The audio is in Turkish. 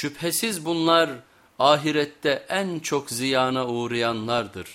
Şüphesiz bunlar ahirette en çok ziyana uğrayanlardır.